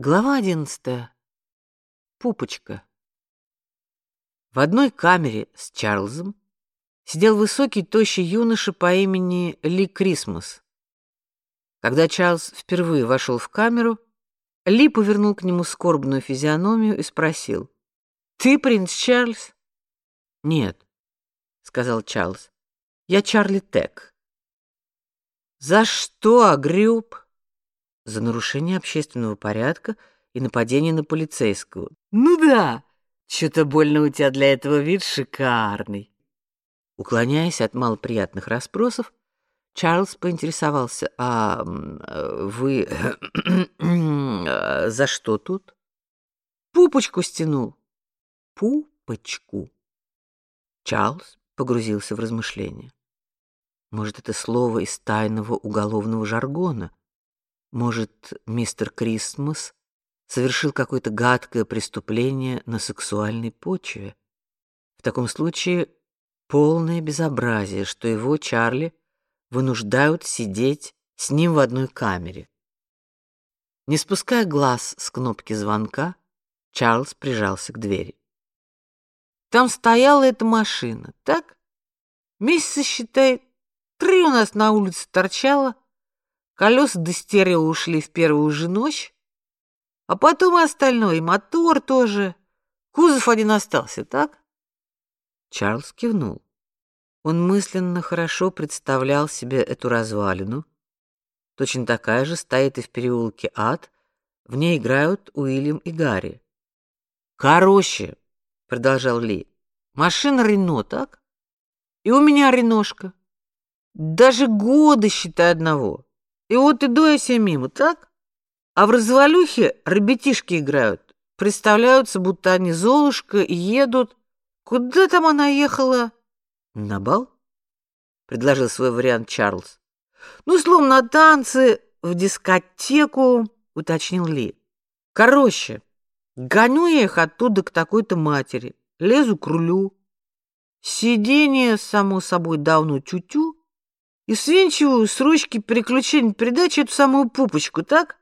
Глава одиннадцатая. Пупочка. В одной камере с Чарльзом сидел высокий, тощий юноша по имени Ли Крисмас. Когда Чарльз впервые вошел в камеру, Ли повернул к нему скорбную физиономию и спросил: "Ты принц Чарльз?" "Нет", сказал Чарльз. "Я Чарли Тек". "За что огреб?" "За нарушение общественного порядка и нападение на полицейского". "Ну да, что-то больно у тебя для этого вид шикарный". Уклоняясь от малоприятных расспросов, Чарльз поинтересовался: "А вы за что тут?" "Пупочку стянул". "Пупочку". Чарльз погрузился в размышления. Может, это слово из тайного уголовного жаргона? Может, мистер Крисмас совершил какое-то гадкое преступление на сексуальной почве? В таком случае полное безобразие, что его Чарли вынуждают сидеть с ним в одной камере. Не спуская глаз с кнопки звонка, Чарльз прижался к двери. Там стояла эта машина, так? Месяца, считай, три у нас на улице торчало, колеса до стерео ушли в первую же ночь, а потом и остальное, и мотор тоже. Кузов один остался, так? Чарльз кивнул. Он мысленно хорошо представлял себе эту развалину. Точно такая же стоит и в переулке Ад. В ней играют Уильям и Гарри. Короче, продолжал Ли. Машина Рено, так? И у меня Реношка. Даже годы считай одного. И вот иду я себе мимо, так? А в развалюхе ребятишки играют. Представляются, будто они Золушка и едут. Куда там она ехала? На бал? предложил свой вариант Чарльз. Ну, словом, на танцы, в дискотеку, уточнил Ли. Короче, гоню я их оттуда к такой-то матери, лезу к рулю. Сиденье, само собой, давно тю-тю, и свинчиваю с ручки переключения передачи эту самую пупочку, так?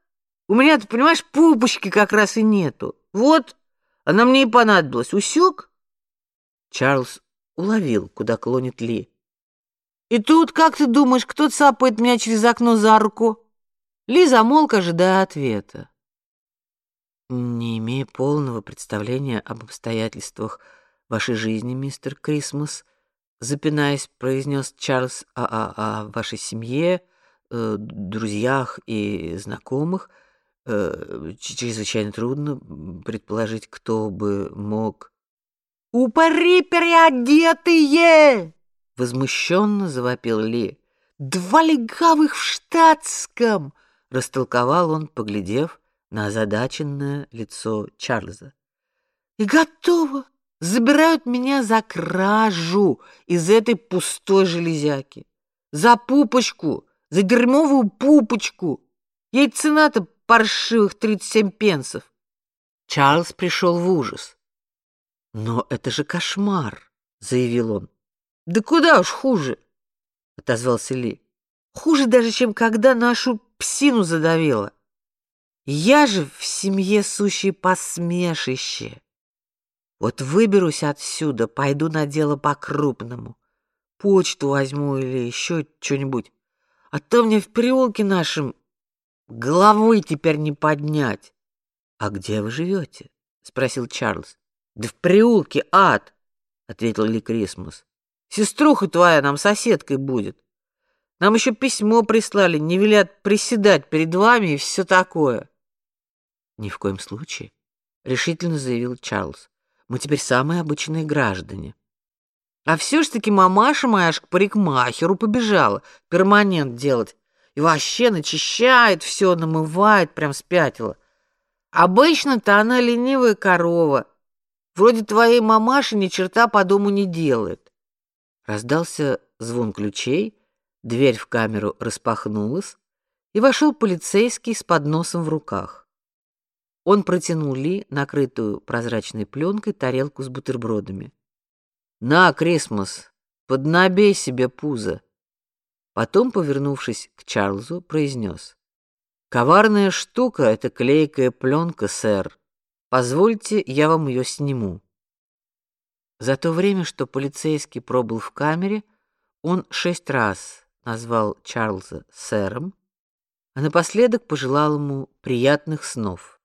У меня, ты понимаешь, пупочки как раз и нету. Вот, она мне и понадобилась. Усек? Чарльз уловил, куда клонит Ли. И тут, как ты думаешь, кто цапает меня через окно за руку? Ли замолк, ожидая ответа. Не имея полного представления об обстоятельствах вашей жизни, мистер Крисмас, запинаясь, произнес Чарльз о, о, о вашей семье, э, друзьях и знакомых. Э, чрезвычайно трудно предположить, кто бы мог «Упыри переодетые!» — возмущенно завопил Ли. «Два легавых в штатском!» — растолковал он, поглядев на озадаченное лицо Чарльза. «И готово! Забирают меня за кражу из этой пустой железяки. За пупочку, за дерьмовую пупочку. Ей цена-то паршивых тридцать семь пенсов». Чарльз пришел в ужас. Но это же кошмар, заявил он. Да куда уж хуже, отозвался Ли. Хуже даже, чем когда нашу псину задавило. Я же в семье сущее посмешище. Вот выберусь отсюда, пойду на дело по-крупному. Почту возьму или еще что-нибудь. А то мне в переулке нашем головы теперь не поднять. А где вы живете? спросил Чарльз. Да в приулке ад, ответил Ли Крисмас. Сеструха твоя нам соседкой будет. Нам еще письмо прислали, не велят приседать перед вами и все такое. Ни в коем случае, решительно заявил Чарльз. Мы теперь самые обычные граждане. А все ж таки мамаша моя аж к парикмахеру побежала, перманент делать. И вообще начищает все, намывает, прям спятила. Обычно-то она ленивая корова, Вроде твоей мамаши ни черта по дому не делает. Раздался звон ключей, дверь в камеру распахнулась, и вошел полицейский с подносом в руках. Он протянул Ли накрытую прозрачной пленкой тарелку с бутербродами. На, Крисмас, поднабей себе пузо. Потом, повернувшись к Чарльзу, произнес: Коварная штука эта клейкая пленка, сэр. Позвольте, я вам ее сниму. За то время, что полицейский пробыл в камере, он шесть раз назвал Чарльза сэром, а напоследок пожелал ему приятных снов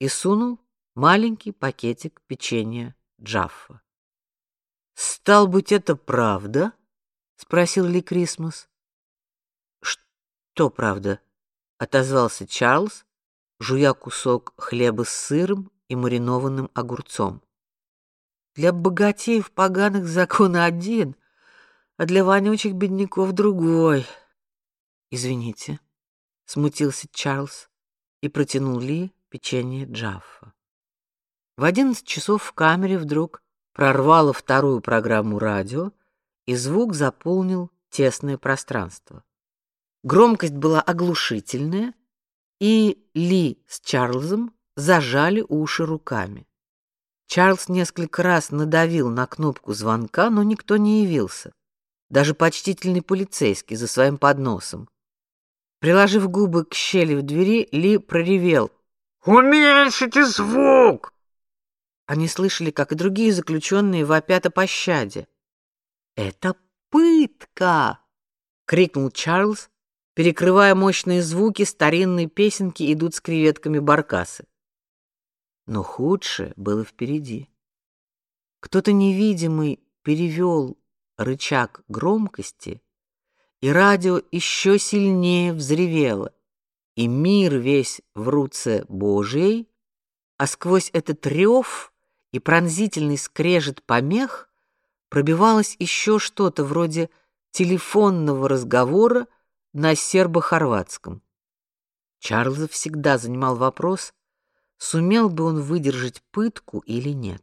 и сунул маленький пакетик печенья Джаффа. Стал быть, это правда? спросил Ли Крисмас. Что правда? отозвался Чарльз, жуя кусок хлеба с сыром и маринованным огурцом. Для богатеев поганых закон один, а для вонючих бедняков другой. Извините, смутился Чарльз и протянул Ли печенье Джаффа. В одиннадцать часов в камере вдруг прорвало вторую программу радио, и звук заполнил тесное пространство. Громкость была оглушительная, и Ли с Чарльзом зажали уши руками. Чарльз несколько раз надавил на кнопку звонка, но никто не явился. Даже почтительный полицейский за своим подносом. Приложив губы к щели в двери, Ли проревел: "Уменьшите звук!" Они слышали, как и другие заключенные вопят о пощаде. "Это пытка!" крикнул Чарльз, перекрывая мощные звуки старинной песенки "Идут с креветками баркасы". Но худшее было впереди. Кто-то невидимый перевел рычаг громкости, и радио еще сильнее взревело, и мир весь в руце Божией, а сквозь этот рев и пронзительный скрежет помех пробивалось еще что-то вроде телефонного разговора на сербо-хорватском. Чарльза всегда занимал вопрос, сумел бы он выдержать пытку или нет.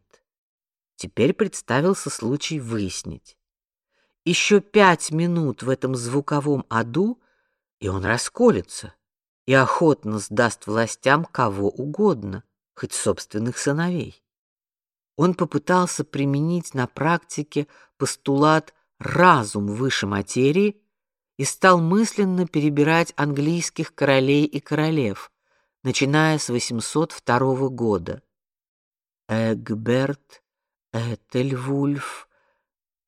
Теперь представился случай выяснить. Еще пять минут в этом звуковом аду, и он расколется и охотно сдаст властям кого угодно, хоть собственных сыновей. Он попытался применить на практике постулат разум выше материи и стал мысленно перебирать английских королей и королев, начиная с 802 года. Эгберт, Этельвульф,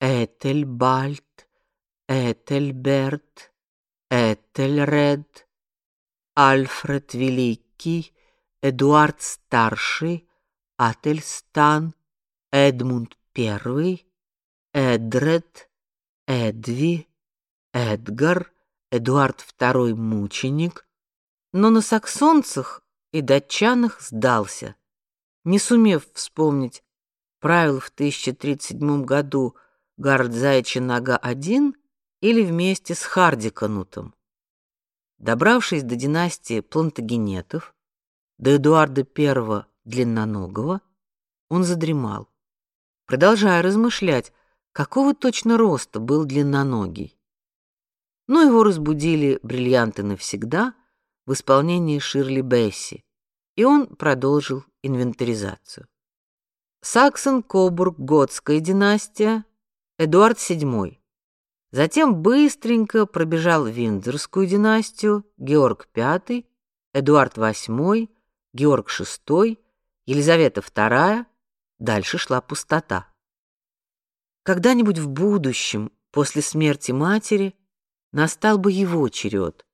Этельбальд, Этельберт, Этельред, Альфред Великий, Эдуард Старший, Ательстан, Эдмунд I, Эдред, Эдви, Эдгар, Эдуард II мученик, но на саксонцах и датчанах сдался, не сумев вспомнить правил в 1037 году Гард Заячья нога один или вместе с Хардиканутом. Добравшись до династии Плантагенетов, до Эдуарда I длинноногого, он задремал, продолжая размышлять, какого точно роста был длинноногий. Но его разбудили бриллианты навсегда в исполнении Ширли Бесси, и он продолжил инвентаризацию. Саксон-Кобург-Готская династия, Эдуард VII. Затем быстренько пробежал Виндзорскую династию, Георг V, Эдуард VIII, Георг VI, Елизавета II, дальше шла пустота. Когда-нибудь в будущем, после смерти матери, настал бы его черед,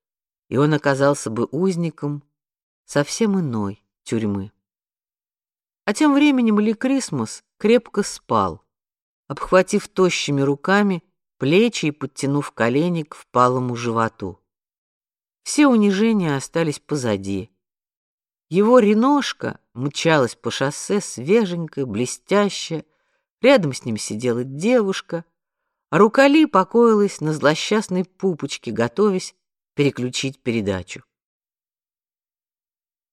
и он оказался бы узником совсем иной тюрьмы. А тем временем Ли Крисмас крепко спал, обхватив тощими руками плечи и подтянув колени к впалому животу. Все унижения остались позади. Его реношка мчалась по шоссе свеженькая, блестящая, рядом с ним сидела девушка — а Рукали покоилась на злосчастной пупочке, готовясь переключить передачу.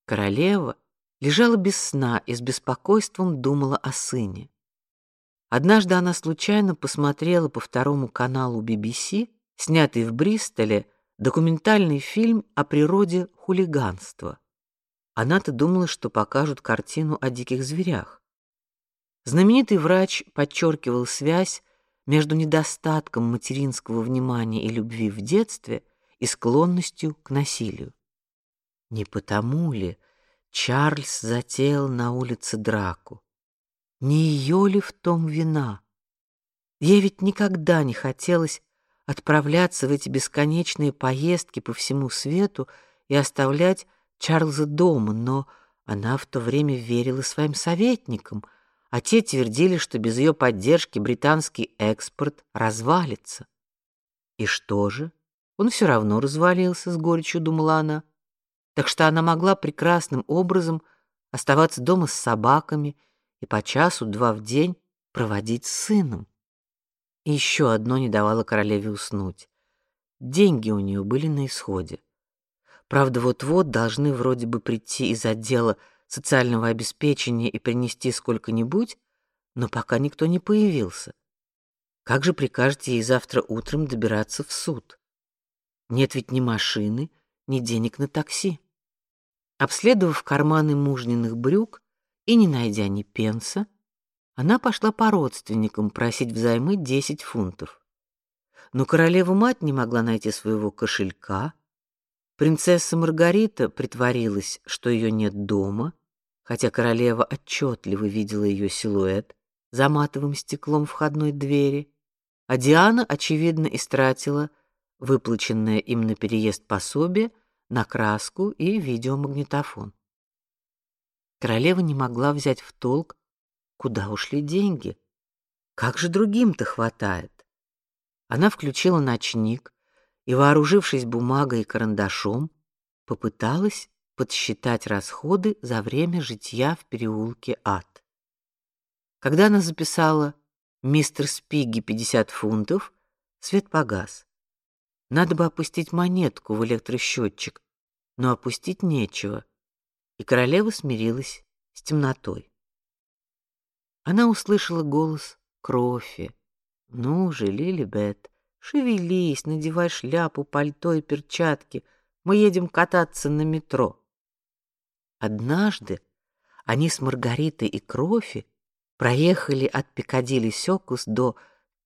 Королева лежала без сна и с беспокойством думала о сыне. Однажды она случайно посмотрела по второму каналу BBC, снятый в Бристоле, документальный фильм о природе хулиганства. Она-то думала, что покажут картину о диких зверях. Знаменитый врач подчеркивал связь между недостатком материнского внимания и любви в детстве и склонностью к насилию. Не потому ли Чарльз затеял на улице драку? Не ее ли в том вина? Ей ведь никогда не хотелось отправляться в эти бесконечные поездки по всему свету и оставлять Чарльза дома, но она в то время верила своим советникам, а те твердили, что без ее поддержки британский экспорт развалится. И что же? Он все равно развалился, с горечью думала она. Так что она могла прекрасным образом оставаться дома с собаками и по часу-два в день проводить с сыном. И еще одно не давало королеве уснуть. Деньги у нее были на исходе. Правда, вот-вот должны вроде бы прийти из отдела социального обеспечения и принести сколько-нибудь, но пока никто не появился. Как же прикажете ей завтра утром добираться в суд? Нет ведь ни машины, ни денег на такси. Обследовав карманы мужниных брюк и не найдя ни пенса, она пошла по родственникам просить взаймы 10 фунтов. Но королева-мать не могла найти своего кошелька. Принцесса Маргарита притворилась, что ее нет дома, хотя королева отчетливо видела ее силуэт за матовым стеклом входной двери, а Диана, очевидно, истратила выплаченное им на переезд пособие на краску и видеомагнитофон. Королева не могла взять в толк, Куда ушли деньги? Как же другим-то хватает? Она включила ночник и, вооружившись бумагой и карандашом, попыталась подсчитать расходы за время житья в переулке Ад. Когда она записала мистер Спиги 50 фунтов, свет погас. Надо бы опустить монетку в электросчетчик, но опустить нечего, и королева смирилась с темнотой. Она услышала голос Крофи. «Ну же, Лилибет, шевелись, надевай шляпу, пальто и перчатки. Мы едем кататься на метро». Однажды они с Маргарет Макрофи проехали от Пикадилли-Сёркус до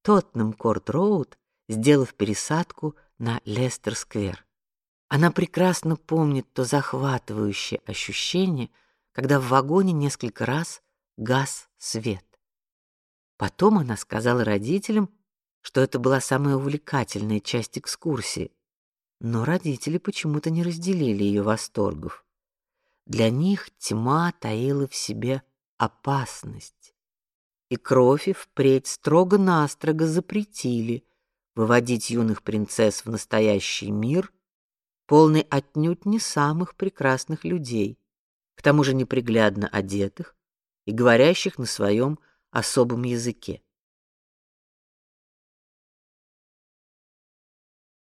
Тоттенхэм-Корт-Роуд, сделав пересадку на Лестер-сквер. Она прекрасно помнит то захватывающее ощущение, когда в вагоне несколько раз гас свет. Потом она сказала родителям, что это была самая увлекательная часть экскурсии, но родители почему-то не разделили ее восторгов. Для них тьма таила в себе опасность, и кровь впредь строго-настрого запретили выводить юных принцесс в настоящий мир, полный отнюдь не самых прекрасных людей, к тому же неприглядно одетых, и говорящих на своем особом языке.